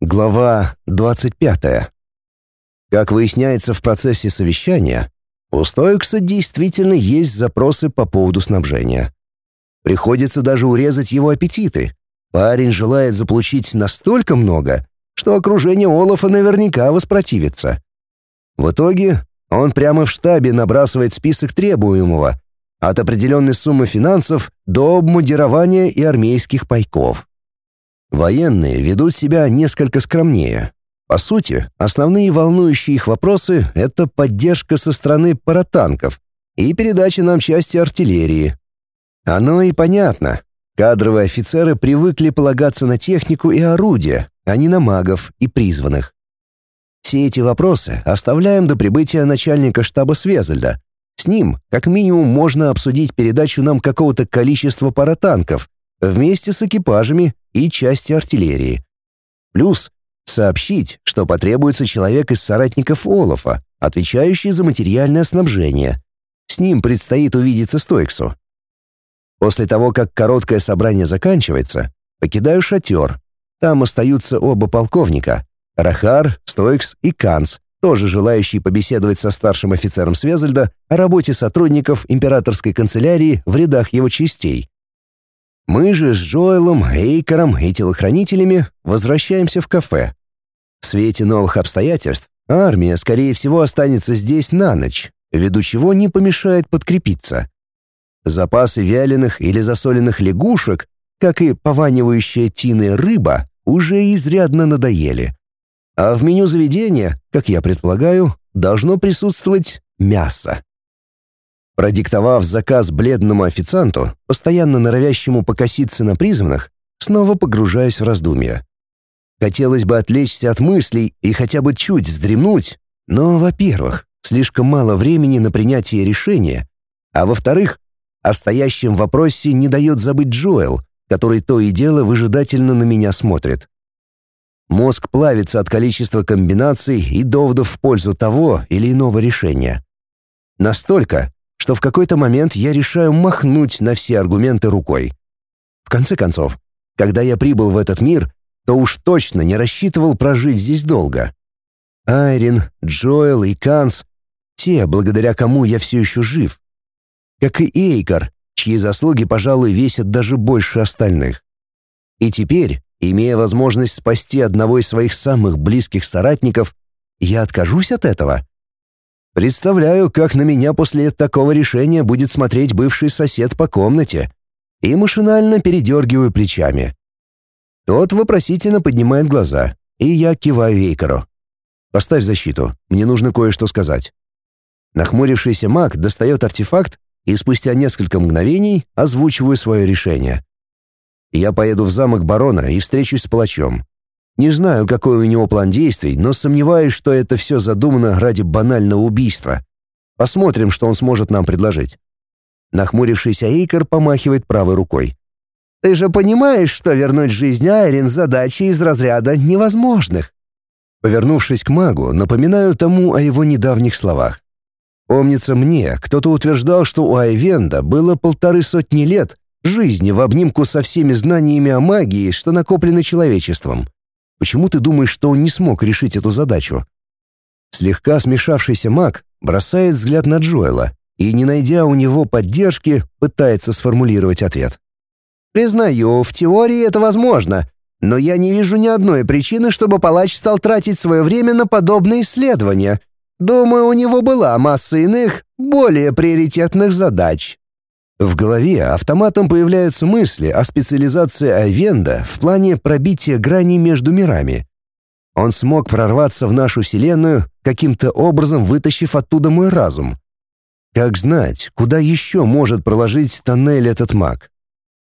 Глава 25. Как выясняется в процессе совещания, у Стоикса действительно есть запросы по поводу снабжения. Приходится даже урезать его аппетиты. Парень желает заполучить настолько много, что окружение Олафа наверняка воспротивится. В итоге он прямо в штабе набрасывает список требуемого, от определенной суммы финансов до обмундирования и армейских пайков. Военные ведут себя несколько скромнее. По сути, основные волнующие их вопросы — это поддержка со стороны паратанков и передача нам части артиллерии. Оно и понятно. Кадровые офицеры привыкли полагаться на технику и орудия, а не на магов и призванных. Все эти вопросы оставляем до прибытия начальника штаба Свезельда. С ним, как минимум, можно обсудить передачу нам какого-то количества паратанков вместе с экипажами и части артиллерии. Плюс сообщить, что потребуется человек из соратников Олафа, отвечающий за материальное снабжение. С ним предстоит увидеться Стойксу. После того, как короткое собрание заканчивается, покидаю шатер. Там остаются оба полковника — Рахар, Стойкс и Канц, тоже желающие побеседовать со старшим офицером Свезельда о работе сотрудников императорской канцелярии в рядах его частей. Мы же с Джоэлом, Эйкером и телохранителями возвращаемся в кафе. В свете новых обстоятельств армия, скорее всего, останется здесь на ночь, ввиду чего не помешает подкрепиться. Запасы вяленых или засоленных лягушек, как и пованивающая тиной рыба, уже изрядно надоели. А в меню заведения, как я предполагаю, должно присутствовать мясо. Продиктовав заказ бледному официанту, постоянно норовящему покоситься на призванных, снова погружаюсь в раздумья. Хотелось бы отвлечься от мыслей и хотя бы чуть вздремнуть, но, во-первых, слишком мало времени на принятие решения, а во-вторых, о стоящем вопросе не дает забыть Джоэл, который то и дело выжидательно на меня смотрит. Мозг плавится от количества комбинаций и доводов в пользу того или иного решения. Настолько, что в какой-то момент я решаю махнуть на все аргументы рукой. В конце концов, когда я прибыл в этот мир, то уж точно не рассчитывал прожить здесь долго. Айрин, Джоэл и Канс — те, благодаря кому я все еще жив. Как и Эйкар, чьи заслуги, пожалуй, весят даже больше остальных. И теперь, имея возможность спасти одного из своих самых близких соратников, я откажусь от этого? Представляю, как на меня после такого решения будет смотреть бывший сосед по комнате. И машинально передергиваю плечами. Тот вопросительно поднимает глаза, и я киваю Эйкору. «Поставь защиту, мне нужно кое-что сказать». Нахмурившийся маг достает артефакт, и спустя несколько мгновений озвучиваю свое решение. Я поеду в замок барона и встречусь с палачом. Не знаю, какой у него план действий, но сомневаюсь, что это все задумано ради банального убийства. Посмотрим, что он сможет нам предложить. Нахмурившийся Эйкер помахивает правой рукой. «Ты же понимаешь, что вернуть жизнь Айрин задача из разряда невозможных?» Повернувшись к магу, напоминаю тому о его недавних словах. Помнится мне, кто-то утверждал, что у Айвенда было полторы сотни лет жизни в обнимку со всеми знаниями о магии, что накоплены человечеством. Почему ты думаешь, что он не смог решить эту задачу? Слегка смешавшийся маг бросает взгляд на Джоэла и, не найдя у него поддержки, пытается сформулировать ответ. «Признаю, в теории это возможно, но я не вижу ни одной причины, чтобы палач стал тратить свое время на подобные исследования. Думаю, у него была масса иных, более приоритетных задач». В голове автоматом появляются мысли о специализации Айвенда в плане пробития грани между мирами. Он смог прорваться в нашу Вселенную, каким-то образом вытащив оттуда мой разум. Как знать, куда еще может проложить тоннель этот маг?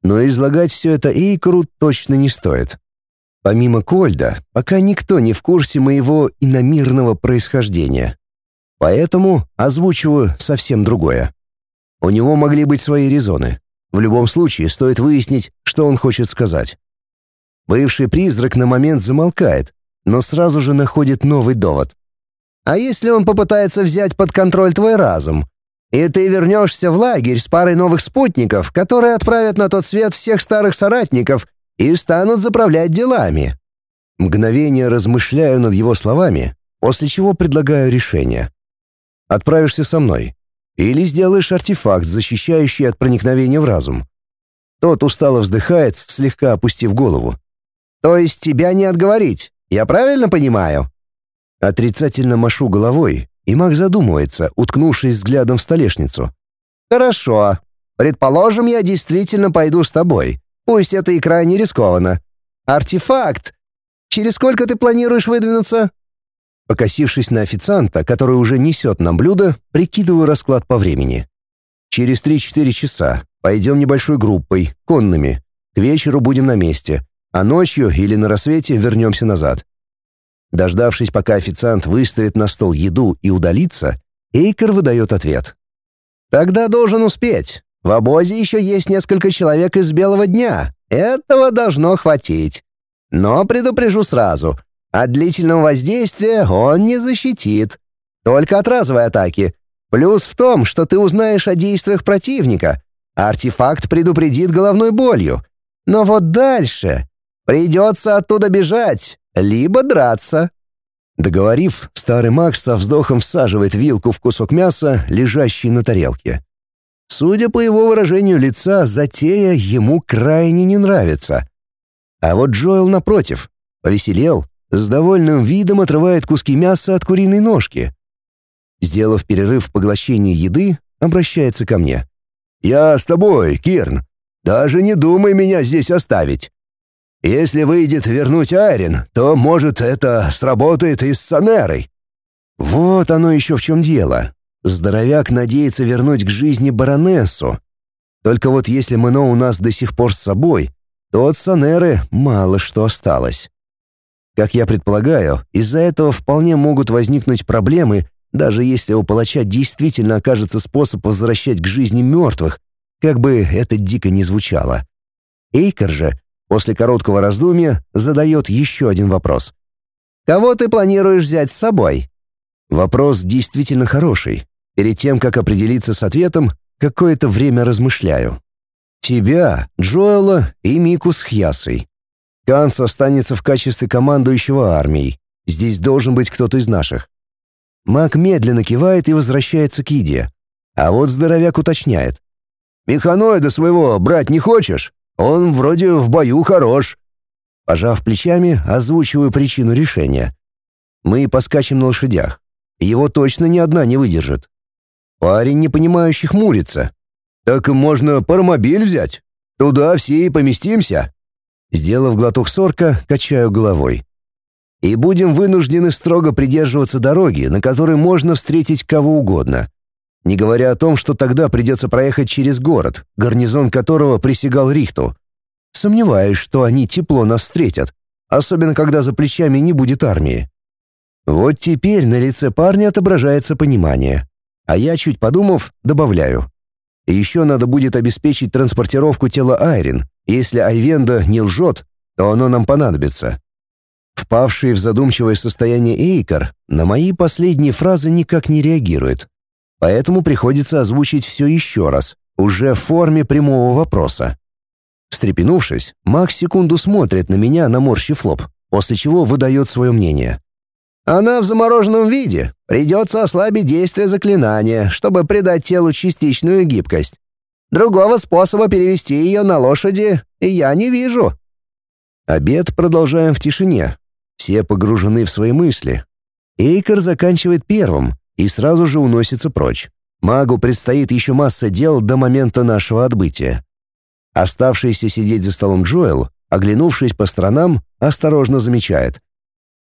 Но излагать все это Эйкору точно не стоит. Помимо Кольда, пока никто не в курсе моего иномирного происхождения. Поэтому озвучиваю совсем другое. У него могли быть свои резоны. В любом случае, стоит выяснить, что он хочет сказать. Бывший призрак на момент замолкает, но сразу же находит новый довод. «А если он попытается взять под контроль твой разум? И ты вернешься в лагерь с парой новых спутников, которые отправят на тот свет всех старых соратников и станут заправлять делами?» Мгновение размышляю над его словами, после чего предлагаю решение. Отправишься со мной. Или сделаешь артефакт, защищающий от проникновения в разум. Тот устало вздыхает, слегка опустив голову. «То есть тебя не отговорить? Я правильно понимаю?» Отрицательно машу головой, и маг задумывается, уткнувшись взглядом в столешницу. «Хорошо. Предположим, я действительно пойду с тобой. Пусть это и крайне рискованно. Артефакт! Через сколько ты планируешь выдвинуться?» Покосившись на официанта, который уже несет нам блюдо, прикидываю расклад по времени. Через 3-4 часа пойдем небольшой группой, конными. К вечеру будем на месте, а ночью или на рассвете вернемся назад. Дождавшись, пока официант выставит на стол еду и удалится, Эйкер выдает ответ. «Тогда должен успеть. В обозе еще есть несколько человек из белого дня. Этого должно хватить. Но предупрежу сразу — от длительного воздействия он не защитит. Только от разовой атаки. Плюс в том, что ты узнаешь о действиях противника. Артефакт предупредит головной болью. Но вот дальше придется оттуда бежать, либо драться. Договорив, старый Макс со вздохом всаживает вилку в кусок мяса, лежащий на тарелке. Судя по его выражению лица, затея ему крайне не нравится. А вот Джоэл, напротив, повеселел, с довольным видом отрывает куски мяса от куриной ножки. Сделав перерыв в поглощении еды, обращается ко мне. «Я с тобой, Кирн. Даже не думай меня здесь оставить. Если выйдет вернуть Айрин, то, может, это сработает и с Санерой». Вот оно еще в чем дело. Здоровяк надеется вернуть к жизни баронессу. Только вот если Мэно у нас до сих пор с собой, то от Санеры мало что осталось. Как я предполагаю, из-за этого вполне могут возникнуть проблемы, даже если у палача действительно окажется способ возвращать к жизни мертвых, как бы это дико не звучало. Эйкер же, после короткого раздумья, задает еще один вопрос. «Кого ты планируешь взять с собой?» Вопрос действительно хороший. Перед тем, как определиться с ответом, какое-то время размышляю. Тебя, Джоэла и Мику с Хьясой. Ганс останется в качестве командующего армией. Здесь должен быть кто-то из наших. Мак медленно кивает и возвращается к Иде. А вот здоровяк уточняет. «Механоида своего брать не хочешь? Он вроде в бою хорош». Пожав плечами, озвучиваю причину решения. Мы поскачем на лошадях. Его точно ни одна не выдержит. Парень, непонимающий, хмурится. «Так можно паромобиль взять? Туда все и поместимся». Сделав глоток сорка, качаю головой. И будем вынуждены строго придерживаться дороги, на которой можно встретить кого угодно. Не говоря о том, что тогда придется проехать через город, гарнизон которого присягал Рихту. Сомневаюсь, что они тепло нас встретят, особенно когда за плечами не будет армии. Вот теперь на лице парня отображается понимание. А я, чуть подумав, добавляю. еще надо будет обеспечить транспортировку тела Айрин, если Айвенда не лжет, то оно нам понадобится. Впавший в задумчивое состояние Эйкар на мои последние фразы никак не реагирует. Поэтому приходится озвучить все еще раз, уже в форме прямого вопроса. Встрепенувшись, Макс секунду смотрит на меня, наморщив лоб, после чего выдает свое мнение. «Она в замороженном виде. Придется ослабить действие заклинания, чтобы придать телу частичную гибкость. Другого способа перевести ее на лошади я не вижу. Обед продолжаем в тишине. Все погружены в свои мысли. Эйкер заканчивает первым и сразу же уносится прочь. Магу предстоит еще масса дел до момента нашего отбытия. Оставшийся сидеть за столом Джоэл, оглянувшись по сторонам, осторожно замечает.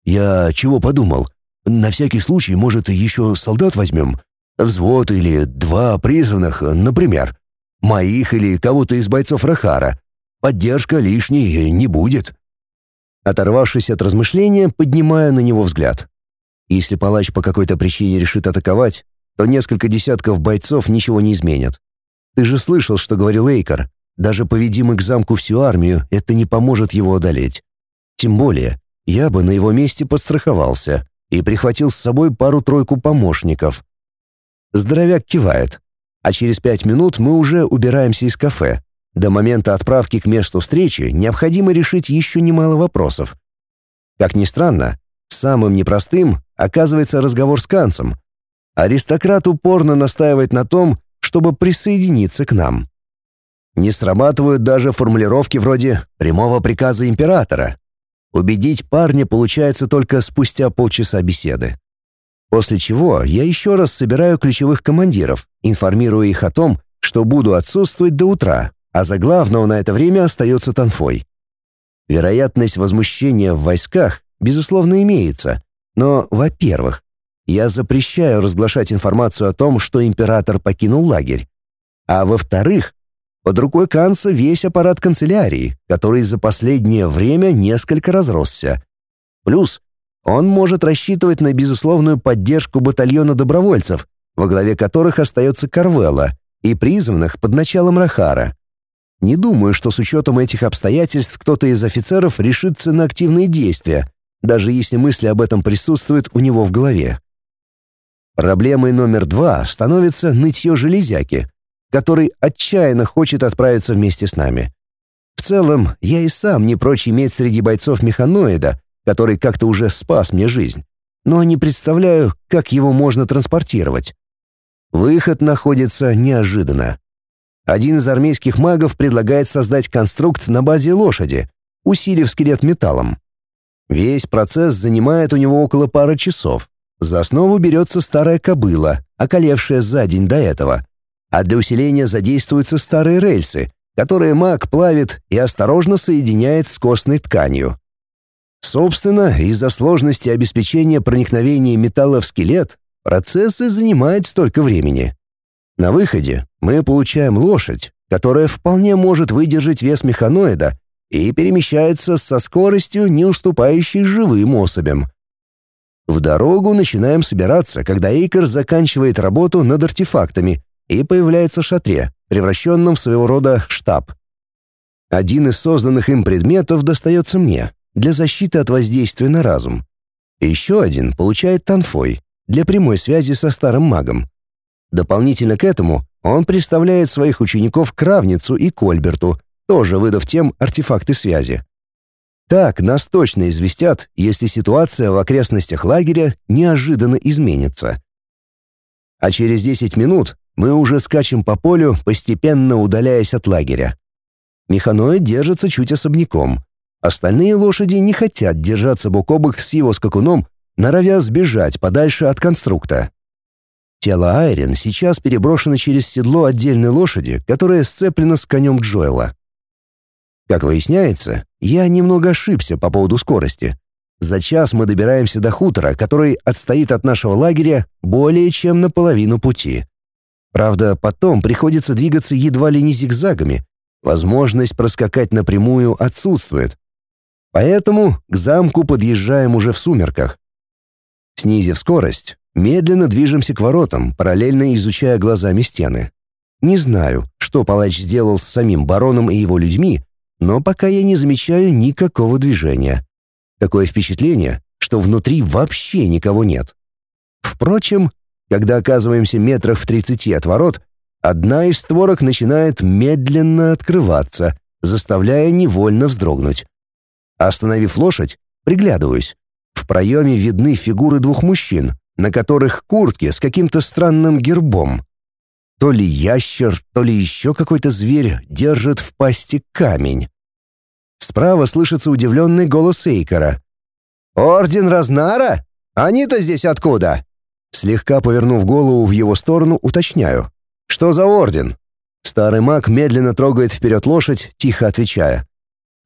«Я чего подумал? На всякий случай, может, еще солдат возьмем? Взвод или два призванных, например. Моих или кого-то из бойцов Рахара. Поддержка лишней не будет. Оторвавшись от размышления, поднимаю на него взгляд. Если палач по какой-то причине решит атаковать, то несколько десятков бойцов ничего не изменят. Ты же слышал, что говорил Эйкар. Даже поведи мы к замку всю армию, это не поможет его одолеть. Тем более, я бы на его месте подстраховался и прихватил с собой пару-тройку помощников. Здоровяк кивает а через пять минут мы уже убираемся из кафе. До момента отправки к месту встречи необходимо решить еще немало вопросов. Как ни странно, самым непростым оказывается разговор с Канцем. Аристократ упорно настаивает на том, чтобы присоединиться к нам. Не срабатывают даже формулировки вроде «прямого приказа императора». Убедить парня получается только спустя полчаса беседы. После чего я еще раз собираю ключевых командиров, информируя их о том, что буду отсутствовать до утра, а за главного на это время остается Танфой. Вероятность возмущения в войсках, безусловно, имеется, но, во-первых, я запрещаю разглашать информацию о том, что император покинул лагерь, а во-вторых, под рукой Канца весь аппарат канцелярии, который за последнее время несколько разросся. Плюс он может рассчитывать на безусловную поддержку батальона добровольцев, во главе которых остается Карвелла, и призванных под началом Рахара. Не думаю, что с учетом этих обстоятельств кто-то из офицеров решится на активные действия, даже если мысли об этом присутствуют у него в голове. Проблемой номер два становится нытье железяки, который отчаянно хочет отправиться вместе с нами. В целом, я и сам не прочь иметь среди бойцов механоида, который как-то уже спас мне жизнь, но не представляю, как его можно транспортировать. Выход находится неожиданно. Один из армейских магов предлагает создать конструкт на базе лошади, усилив скелет металлом. Весь процесс занимает у него около пары часов. За основу берется старая кобыла, околевшая за день до этого. А для усиления задействуются старые рельсы, которые маг плавит и осторожно соединяет с костной тканью. Собственно, из-за сложности обеспечения проникновения металла в скелет, процессы занимают столько времени. На выходе мы получаем лошадь, которая вполне может выдержать вес механоида и перемещается со скоростью, не уступающей живым особям. В дорогу начинаем собираться, когда Эйкер заканчивает работу над артефактами и появляется в шатре, превращенном в своего рода штаб. Один из созданных им предметов достается мне для защиты от воздействия на разум. Еще один получает Танфой для прямой связи со старым магом. Дополнительно к этому он представляет своих учеников Кравницу и Кольберту, тоже выдав тем артефакты связи. Так нас точно известят, если ситуация в окрестностях лагеря неожиданно изменится. А через 10 минут мы уже скачем по полю, постепенно удаляясь от лагеря. Механоид держится чуть особняком. Остальные лошади не хотят держаться бок о бок с его скакуном, норовя сбежать подальше от конструкта. Тело Айрин сейчас переброшено через седло отдельной лошади, которая сцеплена с конем Джоэла. Как выясняется, я немного ошибся по поводу скорости. За час мы добираемся до хутора, который отстоит от нашего лагеря более чем на половину пути. Правда, потом приходится двигаться едва ли не зигзагами. Возможность проскакать напрямую отсутствует. Поэтому к замку подъезжаем уже в сумерках. Снизив скорость, Медленно движемся к воротам, параллельно изучая глазами стены. Не знаю, что палач сделал с самим бароном и его людьми, но пока я не замечаю никакого движения. Такое впечатление, что внутри вообще никого нет. Впрочем, когда оказываемся метрах в тридцати от ворот, одна из створок начинает медленно открываться, заставляя невольно вздрогнуть. Остановив лошадь, приглядываюсь. В проеме видны фигуры двух мужчин, на которых куртки с каким-то странным гербом. То ли ящер, то ли еще какой-то зверь держит в пасти камень. Справа слышится удивленный голос Эйкера. «Орден Разнара? Они-то здесь откуда?» Слегка повернув голову в его сторону, уточняю. «Что за орден?» Старый маг медленно трогает вперед лошадь, тихо отвечая.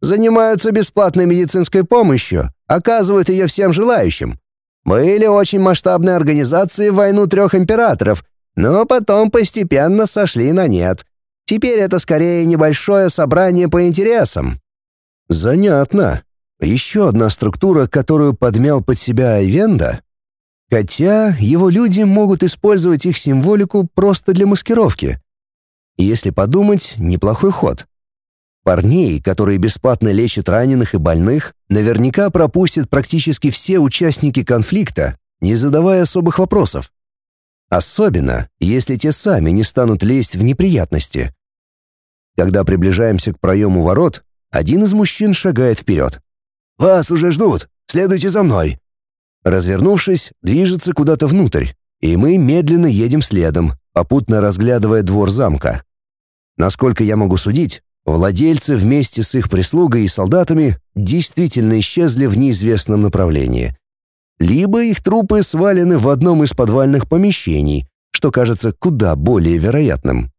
«Занимаются бесплатной медицинской помощью, оказывают ее всем желающим. Были очень масштабные организации в войну трех императоров, но потом постепенно сошли на нет. Теперь это скорее небольшое собрание по интересам». «Занятно. Еще одна структура, которую подмял под себя Айвенда?» Хотя его люди могут использовать их символику просто для маскировки. Если подумать, неплохой ход. Парней, которые бесплатно лечат раненых и больных, наверняка пропустят практически все участники конфликта, не задавая особых вопросов. Особенно, если те сами не станут лезть в неприятности. Когда приближаемся к проему ворот, один из мужчин шагает вперед. «Вас уже ждут! следуйте за мной!» Развернувшись, движется куда-то внутрь, и мы медленно едем следом, попутно разглядывая двор замка. Насколько я могу судить, владельцы вместе с их прислугой и солдатами действительно исчезли в неизвестном направлении. Либо их трупы свалены в одном из подвальных помещений, что кажется куда более вероятным.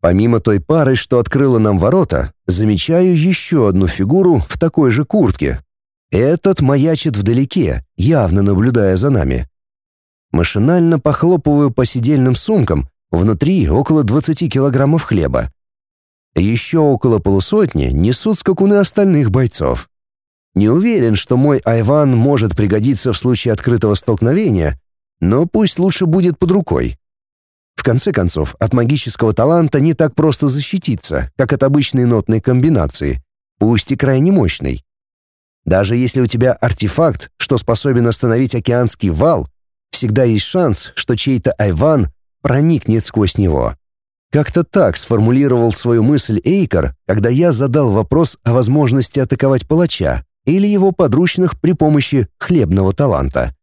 Помимо той пары, что открыла нам ворота, замечаю еще одну фигуру в такой же куртке. Этот маячит вдалеке, явно наблюдая за нами. Машинально похлопываю по сидельным сумкам, внутри около 20 килограммов хлеба. Еще около полусотни несут скакуны остальных бойцов. Не уверен, что мой айван может пригодиться в случае открытого столкновения, но пусть лучше будет под рукой. В конце концов, от магического таланта не так просто защититься, как от обычной нотной комбинации, пусть и крайне мощной. Даже если у тебя артефакт, что способен остановить океанский вал, всегда есть шанс, что чей-то айван проникнет сквозь него. Как-то так сформулировал свою мысль Эйкер, когда я задал вопрос о возможности атаковать палача или его подручных при помощи хлебного таланта.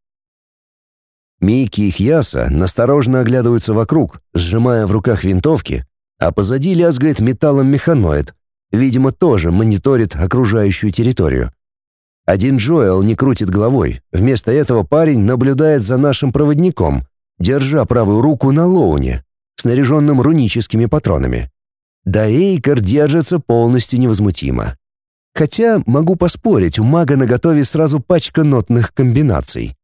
Микки и Хьяса насторожно оглядываются вокруг, сжимая в руках винтовки, а позади лязгает металлом механоид, видимо, тоже мониторит окружающую территорию. Один Джоэл не крутит головой, вместо этого парень наблюдает за нашим проводником, держа правую руку на лоуне, снаряженным руническими патронами. Да Эйкер держится полностью невозмутимо. Хотя, могу поспорить, у мага наготове сразу пачка нотных комбинаций.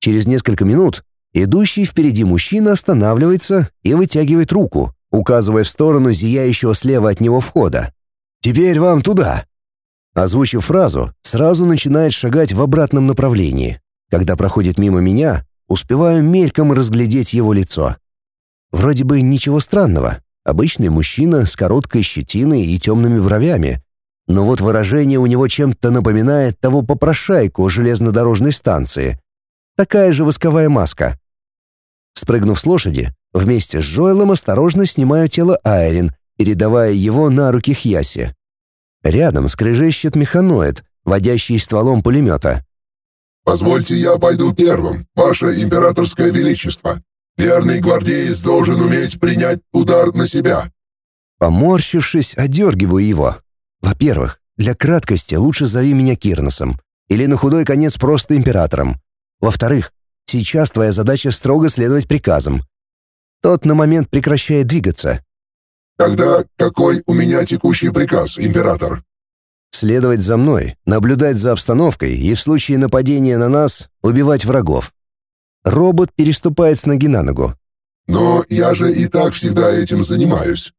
Через несколько минут идущий впереди мужчина останавливается и вытягивает руку, указывая в сторону зияющего слева от него входа. «Теперь вам туда!» Озвучив фразу, сразу начинает шагать в обратном направлении. Когда проходит мимо меня, успеваю мельком разглядеть его лицо. Вроде бы ничего странного. Обычный мужчина с короткой щетиной и темными бровями. Но вот выражение у него чем-то напоминает того попрошайку железнодорожной станции, такая же восковая маска. Спрыгнув с лошади, вместе с Джоэлом осторожно снимаю тело Айрин, передавая его на руки Хьяси. Рядом скрежещет механоид, водящий стволом пулемета. «Позвольте, я пойду первым, ваше императорское величество. Верный гвардеец должен уметь принять удар на себя». Поморщившись, одергиваю его. Во-первых, для краткости лучше зови меня Кирносом. Или на худой конец просто императором. Во-вторых, сейчас твоя задача строго следовать приказам. Тот на момент прекращает двигаться. Тогда какой у меня текущий приказ, император? Следовать за мной, наблюдать за обстановкой и в случае нападения на нас убивать врагов. Робот переступает с ноги на ногу. Но я же и так всегда этим занимаюсь.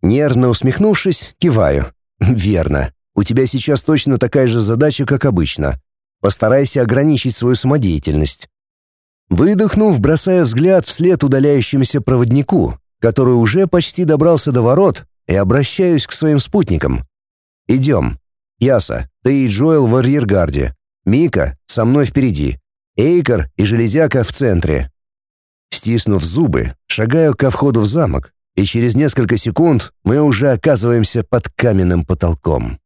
Нервно усмехнувшись, киваю. Верно. У тебя сейчас точно такая же задача, как обычно. Постарайся ограничить свою самодеятельность. Выдохнув, бросая взгляд вслед удаляющемуся проводнику, который уже почти добрался до ворот, и обращаюсь к своим спутникам. «Идем. Яса, ты и Джоэл в арьергарде. Мика со мной впереди. Эйкер и Железяка в центре». Стиснув зубы, шагаю ко входу в замок, и через несколько секунд мы уже оказываемся под каменным потолком.